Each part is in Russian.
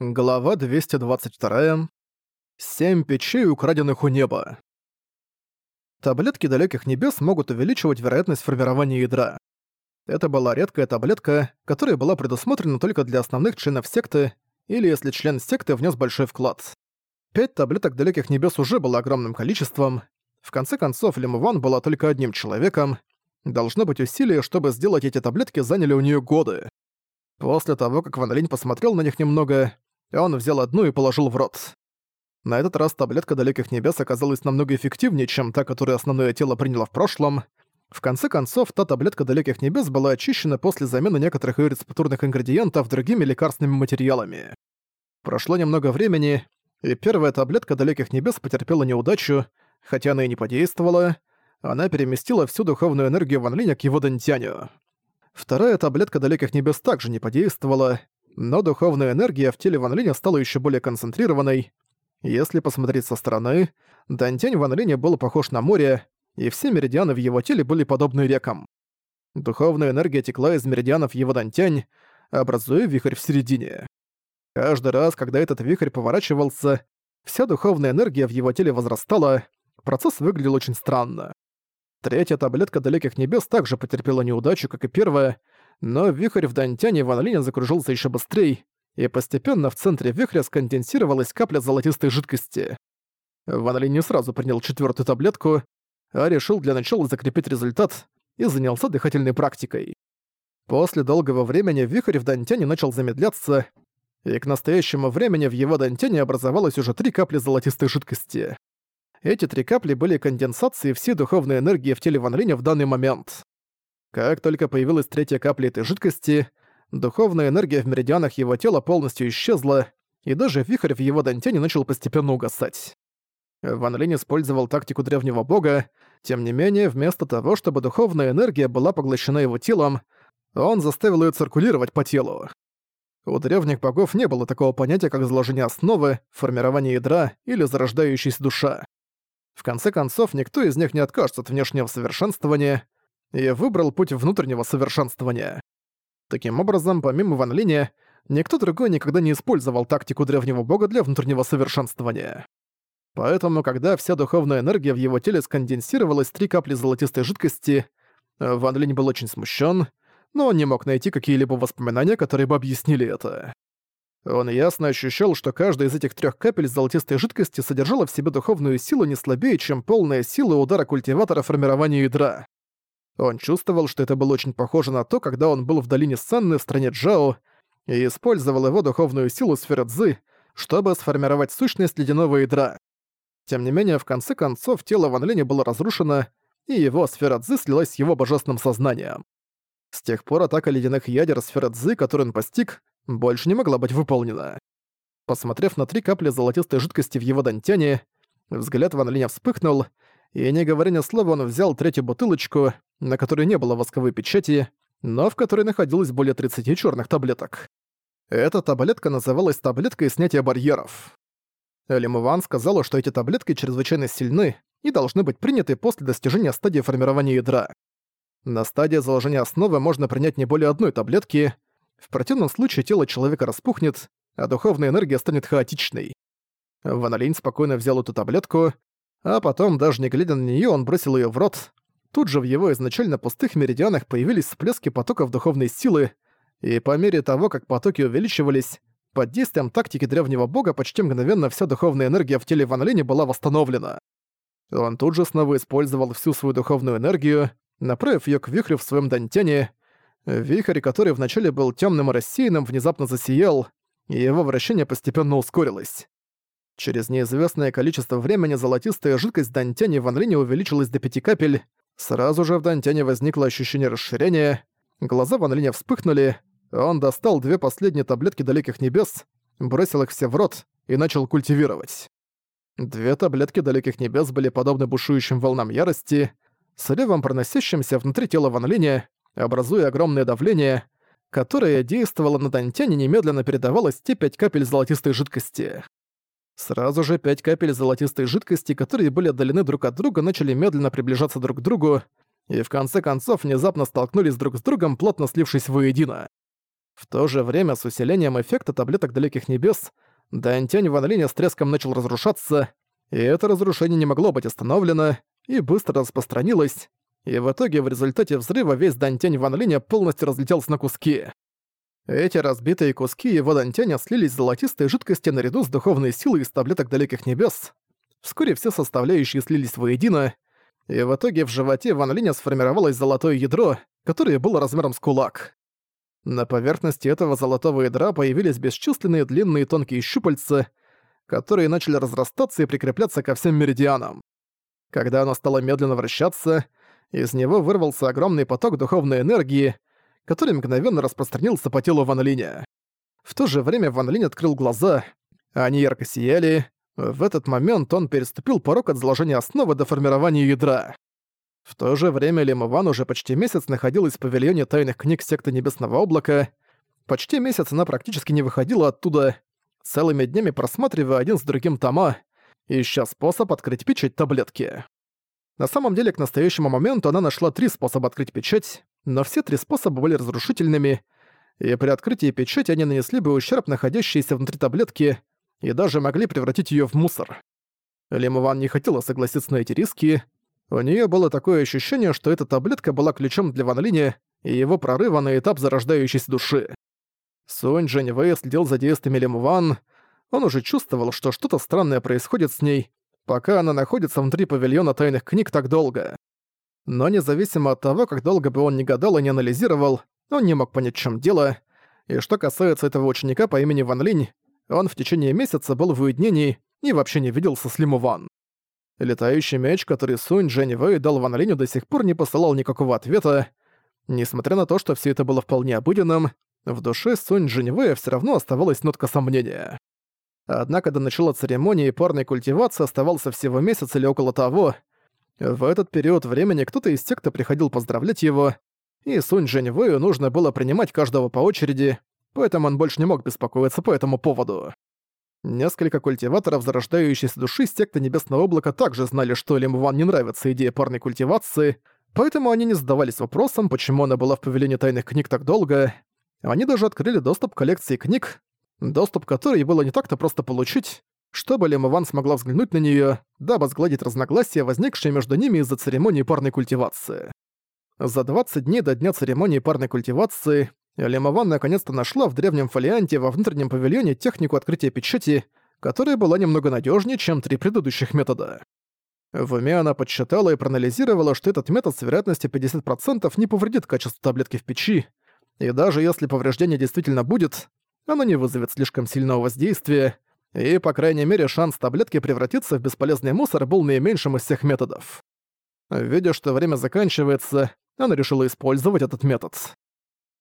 Глава 222. Семь печей, украденных у неба. Таблетки далеких небес могут увеличивать вероятность формирования ядра. Это была редкая таблетка, которая была предусмотрена только для основных членов секты, или если член секты внес большой вклад. Пять таблеток далеких небес уже было огромным количеством. В конце концов, Лимуван была только одним человеком. Должно быть усилие, чтобы сделать эти таблетки заняли у нее годы. После того, как Ван Линь посмотрел на них немного, он взял одну и положил в рот. На этот раз таблетка далеких небес оказалась намного эффективнее, чем та, которую основное тело приняло в прошлом. В конце концов, та таблетка далеких небес была очищена после замены некоторых ее рецептурных ингредиентов другими лекарственными материалами. Прошло немного времени, и первая таблетка далеких небес потерпела неудачу, хотя она и не подействовала, она переместила всю духовную энергию Ван Линя к его Дантяню. Вторая таблетка далеких небес также не подействовала, но духовная энергия в теле Ван Линя стала еще более концентрированной. Если посмотреть со стороны, Дантянь Ван Линя был похож на море, и все меридианы в его теле были подобны рекам. Духовная энергия текла из меридианов его Дантянь, образуя вихрь в середине. Каждый раз, когда этот вихрь поворачивался, вся духовная энергия в его теле возрастала, процесс выглядел очень странно. Третья таблетка Далеких Небес также потерпела неудачу, как и первая, но вихрь в Дантяне Ван закружился еще быстрее, и постепенно в центре вихря сконденсировалась капля золотистой жидкости. Ван не сразу принял четвертую таблетку, а решил для начала закрепить результат и занялся дыхательной практикой. После долгого времени вихрь в Дантяне начал замедляться, и к настоящему времени в его Дантяне образовалось уже три капли золотистой жидкости. Эти три капли были конденсацией всей духовной энергии в теле Ван Линя в данный момент. Как только появилась третья капля этой жидкости, духовная энергия в меридианах его тела полностью исчезла, и даже вихрь в его дантяне начал постепенно угасать. Ван Линь использовал тактику древнего бога, тем не менее, вместо того, чтобы духовная энергия была поглощена его телом, он заставил ее циркулировать по телу. У древних богов не было такого понятия, как заложение основы, формирование ядра или зарождающаяся душа. В конце концов, никто из них не откажется от внешнего совершенствования, и выбрал путь внутреннего совершенствования. Таким образом, помимо Ван Линя, никто другой никогда не использовал тактику древнего бога для внутреннего совершенствования. Поэтому, когда вся духовная энергия в его теле сконденсировалась в три капли золотистой жидкости, Ван Линь был очень смущен, но он не мог найти какие-либо воспоминания, которые бы объяснили это. Он ясно ощущал, что каждая из этих трех капель золотистой жидкости содержала в себе духовную силу не слабее, чем полная сила удара культиватора формирования ядра. Он чувствовал, что это было очень похоже на то, когда он был в долине Санны в стране Джао и использовал его духовную силу сферы Цзы, чтобы сформировать сущность ледяного ядра. Тем не менее, в конце концов, тело Ван Линя было разрушено, и его сфера Цзы слилась с его божественным сознанием. С тех пор атака ледяных ядер сферы Цзы, которую он постиг, больше не могла быть выполнена. Посмотрев на три капли золотистой жидкости в его дантяне, взгляд Ван Линя вспыхнул, и, не говоря ни слова, он взял третью бутылочку, на которой не было восковой печати, но в которой находилось более 30 черных таблеток. Эта таблетка называлась таблеткой снятия барьеров. Элим Иван сказала, что эти таблетки чрезвычайно сильны и должны быть приняты после достижения стадии формирования ядра. На стадии заложения основы можно принять не более одной таблетки, в противном случае тело человека распухнет, а духовная энергия станет хаотичной. Ван спокойно взял эту таблетку, а потом, даже не глядя на нее, он бросил ее в рот. Тут же в его изначально пустых меридианах появились всплески потоков духовной силы, и по мере того, как потоки увеличивались, под действием тактики древнего бога почти мгновенно вся духовная энергия в теле Ван Линя была восстановлена. Он тут же снова использовал всю свою духовную энергию, направив ее к вихрю в своем дантяне. Вихрь, который вначале был темным и рассеянным, внезапно засиял, и его вращение постепенно ускорилось. Через неизвестное количество времени золотистая жидкость Дантяни в Анлине увеличилась до пяти капель. Сразу же в Дантяне возникло ощущение расширения. Глаза Ван Линя вспыхнули. Он достал две последние таблетки Далеких Небес, бросил их все в рот и начал культивировать. Две таблетки Далеких Небес были подобны бушующим волнам ярости, с ревом проносящимся внутри тела Ван Линя, образуя огромное давление, которое действовало на Дантяне немедленно передавалось те пять капель золотистой жидкости. Сразу же пять капель золотистой жидкости, которые были отдалены друг от друга, начали медленно приближаться друг к другу и в конце концов внезапно столкнулись друг с другом, плотно слившись воедино. В то же время с усилением эффекта таблеток Далеких Небес Дантянь Ван Линя с треском начал разрушаться, и это разрушение не могло быть остановлено и быстро распространилось, и в итоге в результате взрыва весь Дантянь Ван Линя полностью разлетелся на куски. Эти разбитые куски его Дантяня слились в золотистой жидкости наряду с духовной силой из таблеток Далеких Небес. Вскоре все составляющие слились воедино, и в итоге в животе Ван Линя сформировалось золотое ядро, которое было размером с кулак. На поверхности этого золотого ядра появились бесчисленные длинные тонкие щупальца, которые начали разрастаться и прикрепляться ко всем меридианам. Когда оно стало медленно вращаться, из него вырвался огромный поток духовной энергии, который мгновенно распространился по телу Ван Линя. В то же время Ван Линь открыл глаза, они ярко сияли. В этот момент он переступил порог от заложения основы до формирования ядра. В то же время Лима Ван уже почти месяц находилась в павильоне тайных книг секты Небесного Облака. Почти месяц она практически не выходила оттуда, целыми днями просматривая один с другим тома, ища способ открыть печать таблетки. На самом деле, к настоящему моменту она нашла три способа открыть печать, но все три способа были разрушительными, и при открытии печати они нанесли бы ущерб находящейся внутри таблетки и даже могли превратить ее в мусор. Лимован не хотела согласиться на эти риски, у нее было такое ощущение, что эта таблетка была ключом для Ван Линя и его прорыва на этап зарождающейся души. Сунь Джэнь Вэй следил за действиями Лим Ван. Он уже чувствовал, что что-то странное происходит с ней, пока она находится внутри павильона тайных книг так долго. Но независимо от того, как долго бы он ни гадал и не анализировал, он не мог понять, в чем дело. И что касается этого ученика по имени Ван Линь, он в течение месяца был в уединении и вообще не виделся с Лиму Ван. Летающий меч, который Сунь Дженни Вэй дал Ван Линю, до сих пор не посылал никакого ответа. Несмотря на то, что все это было вполне обыденным, в душе Сунь Дженни Вэя всё равно оставалась нотка сомнения. Однако до начала церемонии парной культивации оставался всего месяц или около того. В этот период времени кто-то из тех, кто приходил поздравлять его, и Сунь Дженни Вэю нужно было принимать каждого по очереди, поэтому он больше не мог беспокоиться по этому поводу. Несколько культиваторов зарождающейся души секты Небесного Облака также знали, что Лим Ван не нравится идея парной культивации, поэтому они не задавались вопросом, почему она была в павильоне тайных книг так долго. Они даже открыли доступ к коллекции книг, доступ к которой было не так-то просто получить, чтобы Лим Ван смогла взглянуть на неё, дабы сгладить разногласия, возникшие между ними из-за церемонии парной культивации. За 20 дней до дня церемонии парной культивации Лемован наконец-то нашла в древнем фолианте во внутреннем павильоне технику открытия печати, которая была немного надежнее, чем три предыдущих метода. В уме она подсчитала и проанализировала, что этот метод с вероятностью 50% не повредит качеству таблетки в печи, и даже если повреждение действительно будет, оно не вызовет слишком сильного воздействия, и, по крайней мере, шанс таблетки превратиться в бесполезный мусор был наименьшим из всех методов. Видя, что время заканчивается, она решила использовать этот метод.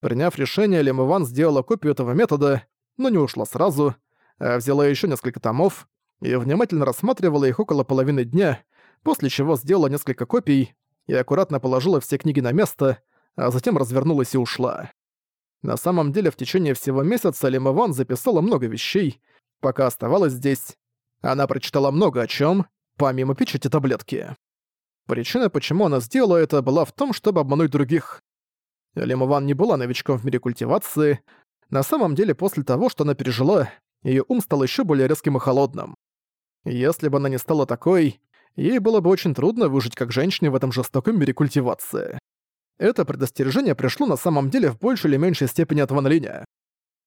Приняв решение, Лим Иван сделала копию этого метода, но не ушла сразу, а взяла еще несколько томов и внимательно рассматривала их около половины дня, после чего сделала несколько копий и аккуратно положила все книги на место, а затем развернулась и ушла. На самом деле, в течение всего месяца Лим Иван записала много вещей, пока оставалась здесь. Она прочитала много о чем, помимо печати таблетки. Причина, почему она сделала это, была в том, чтобы обмануть других. Лимован не была новичком в мире культивации. На самом деле, после того, что она пережила, ее ум стал еще более резким и холодным. Если бы она не стала такой, ей было бы очень трудно выжить как женщине в этом жестоком мире культивации. Это предостережение пришло на самом деле в большей или меньшей степени от Ван Линя.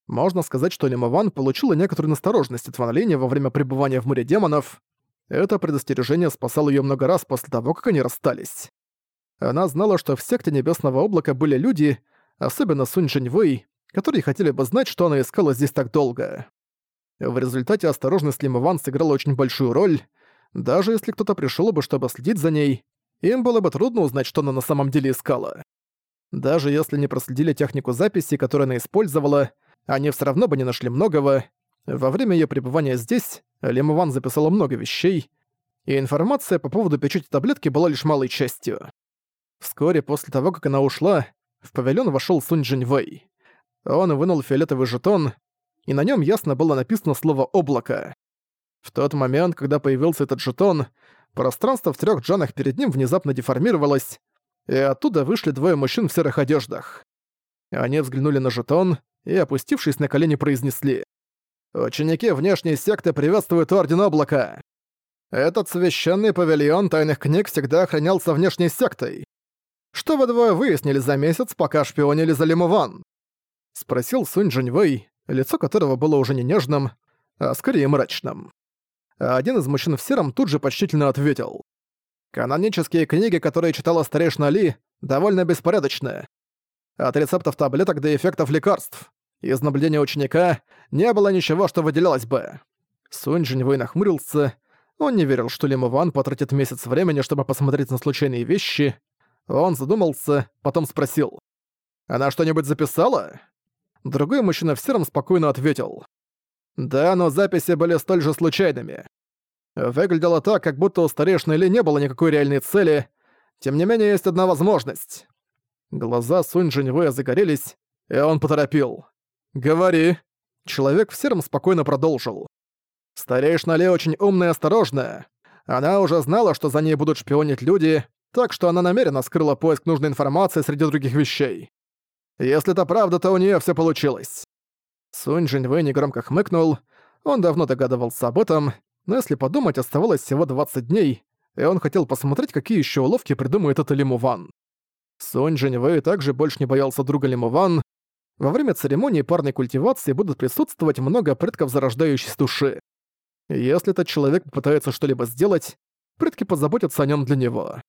Можно сказать, что Лимован получила некоторую настороженность от Ван во время пребывания в море демонов. Это предостережение спасало ее много раз после того, как они расстались. Она знала, что в секте Небесного Облака были люди, особенно Сунь Джиньвэй, которые хотели бы знать, что она искала здесь так долго. В результате осторожность Лим Иван сыграла очень большую роль. Даже если кто-то пришел бы, чтобы следить за ней, им было бы трудно узнать, что она на самом деле искала. Даже если не проследили технику записи, которую она использовала, они все равно бы не нашли многого. Во время ее пребывания здесь Лим Иван записала много вещей, и информация по поводу печати таблетки была лишь малой частью. Вскоре после того, как она ушла, в павильон вошёл Сунь Джиньвэй. Он вынул фиолетовый жетон, и на нём ясно было написано слово «облако». В тот момент, когда появился этот жетон, пространство в трёх джанах перед ним внезапно деформировалось, и оттуда вышли двое мужчин в серых одеждах. Они взглянули на жетон, и, опустившись на колени, произнесли. «Ученики внешней секты приветствуют Орден Облака. Этот священный павильон тайных книг всегда охранялся внешней сектой. Что вы двое выяснили за месяц, пока шпионили за Лимуван?» Спросил Сунь Джиньвэй, лицо которого было уже не нежным, а скорее мрачным. А один из мужчин в сером тут же почтительно ответил. «Канонические книги, которые читала старейшина Ли, довольно беспорядочны. От рецептов таблеток до эффектов лекарств. Из наблюдения ученика не было ничего, что выделялось бы». Сунь Джиньвэй нахмурился. Он не верил, что Лиму Ван потратит месяц времени, чтобы посмотреть на случайные вещи. Он задумался, потом спросил. «Она что-нибудь записала?» Другой мужчина в сером спокойно ответил. Да, но записи были столь же случайными. Выглядело так, как будто у старейшины Ли не было никакой реальной цели. Тем не менее, есть одна возможность. Глаза Сунь Джиньвэя загорелись, и он поторопил. «Говори». Человек в сером спокойно продолжил. Старейшина Ли очень умная и осторожная. Она уже знала, что за ней будут шпионить люди, так что она намеренно скрыла поиск нужной информации среди других вещей. Если это правда, то у нее все получилось. Сунь Джиньвэй негромко хмыкнул. Он давно догадывался об этом, но если подумать, оставалось всего 20 дней, и он хотел посмотреть, какие еще уловки придумает это Лиму Ван. Сунь Джиньвэй также больше не боялся друга Лиму Ван. Во время церемонии парной культивации будут присутствовать много предков зарождающейся души. Если этот человек попытается что-либо сделать, предки позаботятся о нем для него.